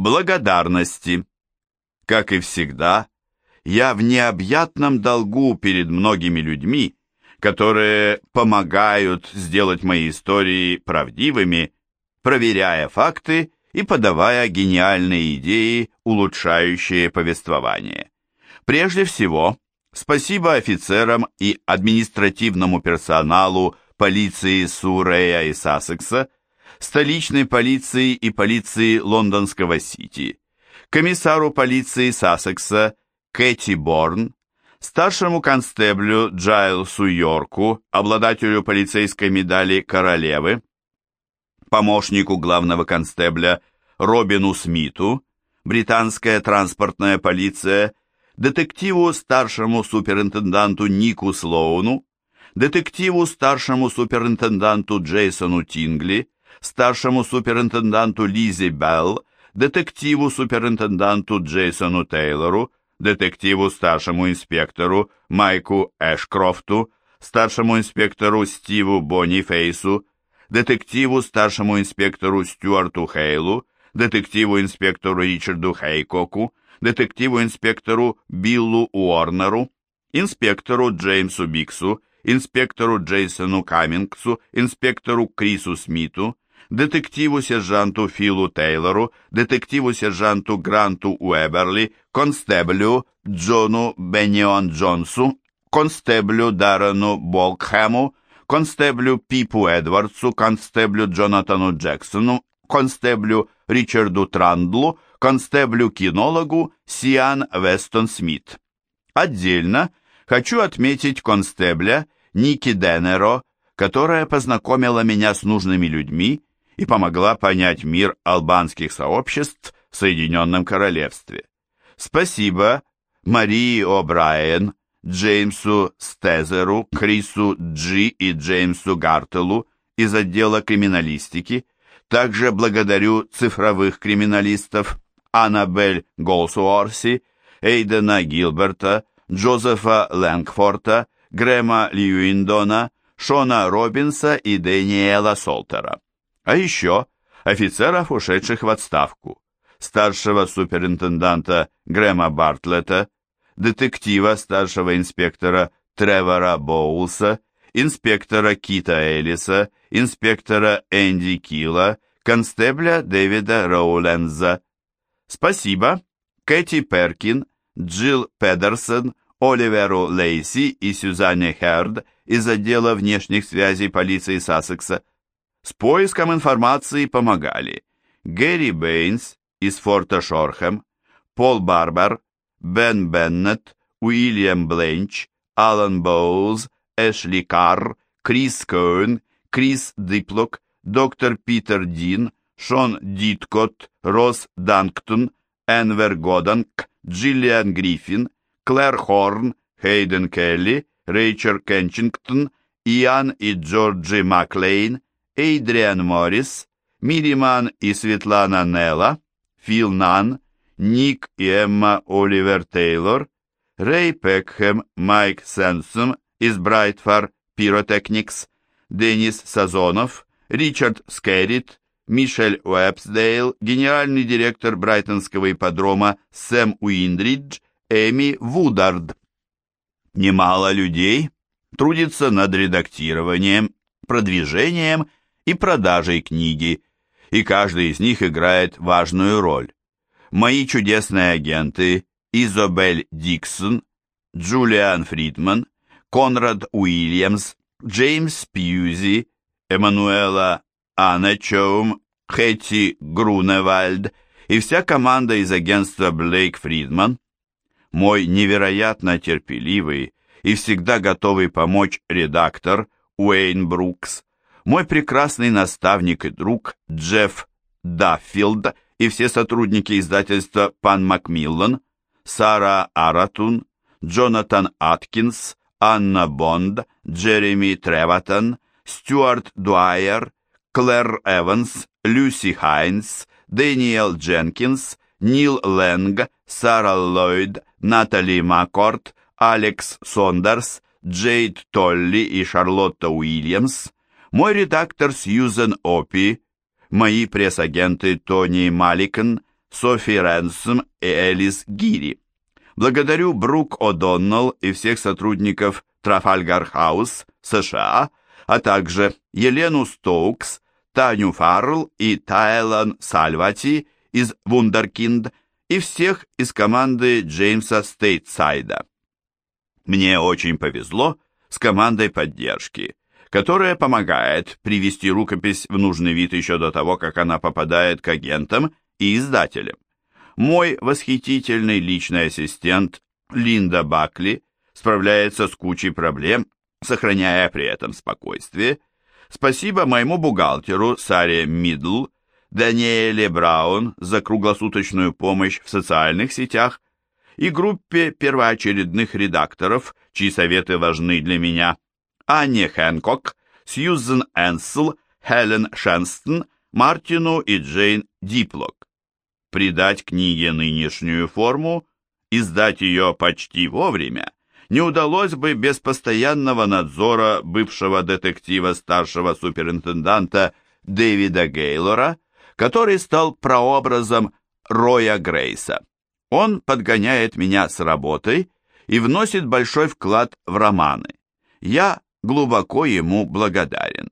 Благодарности. Как и всегда, я в необъятном долгу перед многими людьми, которые помогают сделать мои истории правдивыми, проверяя факты и подавая гениальные идеи, улучшающие повествование. Прежде всего, спасибо офицерам и административному персоналу полиции Сурея и Сассекса, столичной полиции и полиции лондонского Сити, комиссару полиции Сассекса Кэти Борн, старшему констеблю Джайлсу Йорку, обладателю полицейской медали королевы, помощнику главного констебля Робину Смиту, британская транспортная полиция, детективу старшему суперинтенданту Нику Слоуну, детективу старшему суперинтенданту Джейсону Тингли, старшему суперинтенданту Лизи Белл, детективу суперинтенданту Джейсону Тейлору, детективу старшему инспектору Майку Эшкрофту, старшему инспектору Стиву Боннифейсу, детективу старшему инспектору Стюарту Хейлу, детективу-инспектору Ричарду Хейкоку, детективу-инспектору Биллу Уорнеру, инспектору Джеймсу Биксу, инспектору Джейсону Каммингсу, инспектору Крису Смиту, детективу-сержанту Филу Тейлору, детективу-сержанту Гранту Уэберли, констеблю Джону Беннион Джонсу, констеблю Даррену Болкхэму, констеблю Пипу Эдвардсу, констеблю Джонатану Джексону, констеблю Ричарду Трандлу, констеблю-кинологу Сиан Вестон Смит. Отдельно хочу отметить констебля Ники Денеро, которая познакомила меня с нужными людьми и помогла понять мир албанских сообществ в Соединенном Королевстве. Спасибо Марии О'Брайен, Джеймсу Стезеру, Крису Джи и Джеймсу Гартелу из отдела криминалистики. Также благодарю цифровых криминалистов Аннабель Голсуорси, Эйдена Гилберта, Джозефа Лэнгфорта, Грэма Льюиндона, Шона Робинса и Дэниела Солтера. А еще офицеров, ушедших в отставку, старшего суперинтенданта Грэма Бартлета, детектива старшего инспектора Тревора Боулса, инспектора Кита Элиса, инспектора Энди Килла, констебля Дэвида Роуленза. Спасибо Кэти Перкин, Джилл Педерсон, Оливеру Лейси и Сюзанне Херд из отдела внешних связей полиции Сассекса. С поиском информации помогали Гэри Бэйнс из форта Шорхэм, Пол Барбер, Бен Беннет, Уильям Бленч, Алан Боулз, Эшли Карр, Крис Коэн, Крис Диплок, доктор Питер Дин, Шон Диткот, Росс Данктон, Энвер Годанк, Джиллиан Гриффин, Клэр Хорн, Хейден Келли, Рейчел Кенчингтон, Иан и Джорджи Маклейн, Эйдриан Моррис, Мириман и Светлана Нелла, Фил Нан, Ник и Эмма Оливер Тейлор, Рэй Пекхэм, Майк Сенсом из Brightfire Pyrotechnics, Денис Сазонов, Ричард Скеррит, Мишель Уэбсдейл, генеральный директор Брайтонского ипподрома Сэм Уиндридж, Эми Вудард. Немало людей трудится над редактированием, продвижением и продажей книги, и каждый из них играет важную роль. Мои чудесные агенты Изобель Диксон, Джулиан Фридман, Конрад Уильямс, Джеймс Пьюзи, Эммануэла Аннечоум, Хэтти Груневальд и вся команда из агентства Блейк Фридман, мой невероятно терпеливый и всегда готовый помочь редактор Уэйн Брукс, мой прекрасный наставник и друг Джефф Даффилд и все сотрудники издательства Пан Макмиллан, Сара Аратун, Джонатан Аткинс, Анна Бонд, Джереми Треватон, Стюарт Дуайер, Клэр Эванс, Люси Хайнс, Дэниел Дженкинс, Нил Лэнг, Сара Ллойд, Натали Маккорт, Алекс Сондерс, Джейд Толли и Шарлотта Уильямс, мой редактор Сьюзен Опи, мои пресс-агенты Тони Маликон, Софи Ренсом и Элис Гири. Благодарю Брук О'Доннелл и всех сотрудников Трафальгар Хаус, США, а также Елену Стоукс, Таню Фаррелл и Тайлан Сальвати из Вундеркинд и всех из команды Джеймса Стейтсайда. Мне очень повезло с командой поддержки, которая помогает привести рукопись в нужный вид еще до того, как она попадает к агентам и издателям. Мой восхитительный личный ассистент Линда Бакли справляется с кучей проблем, сохраняя при этом спокойствие. Спасибо моему бухгалтеру Саре Мидл, Даниэле Браун за круглосуточную помощь в социальных сетях и группе первоочередных редакторов, чьи советы важны для меня, Анне Хэнкок, Сьюзен Энсел, Хелен Шенстон, Мартину и Джейн Диплок. Придать книге нынешнюю форму, издать ее почти вовремя, не удалось бы без постоянного надзора бывшего детектива старшего суперинтенданта Дэвида Гейлора, который стал прообразом Роя Грейса. Он подгоняет меня с работой и вносит большой вклад в романы. Я глубоко ему благодарен.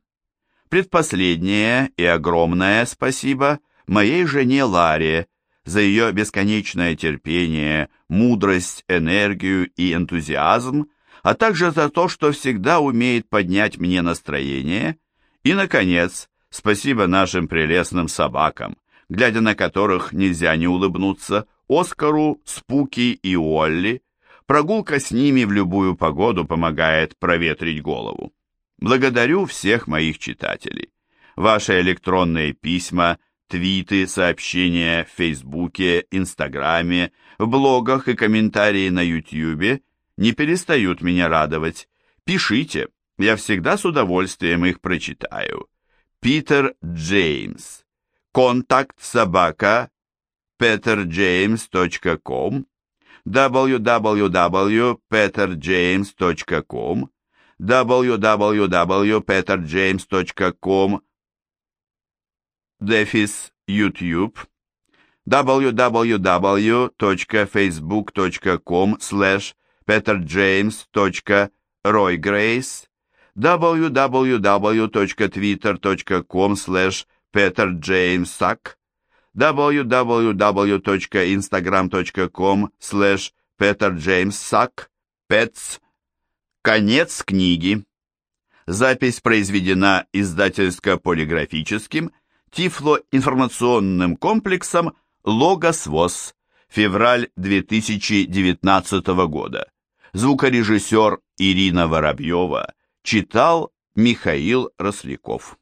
Предпоследнее и огромное спасибо моей жене Ларе за ее бесконечное терпение, мудрость, энергию и энтузиазм, а также за то, что всегда умеет поднять мне настроение. И, наконец, спасибо нашим прелестным собакам, глядя на которых нельзя не улыбнуться, Оскару, Спуки и Уолли. Прогулка с ними в любую погоду помогает проветрить голову. Благодарю всех моих читателей. Ваши электронные письма, твиты, сообщения в Фейсбуке, Инстаграме, в блогах и комментарии на Ютьюбе не перестают меня радовать. Пишите, я всегда с удовольствием их прочитаю. Питер Джеймс. Контакт собака peterjames.com www.peterjames.com www.peterjames.com Дефис YouTube www.facebook.com slash peterjames.roygrace www.twitter.com slash peterjamesuck www.instagram.com slash peterjamessuck pets Конец книги. Запись произведена издательско-полиграфическим тифлоинформационным комплексом «Логос ВОЗ», февраль 2019 года. Звукорежиссер Ирина Воробьева читал Михаил Росляков.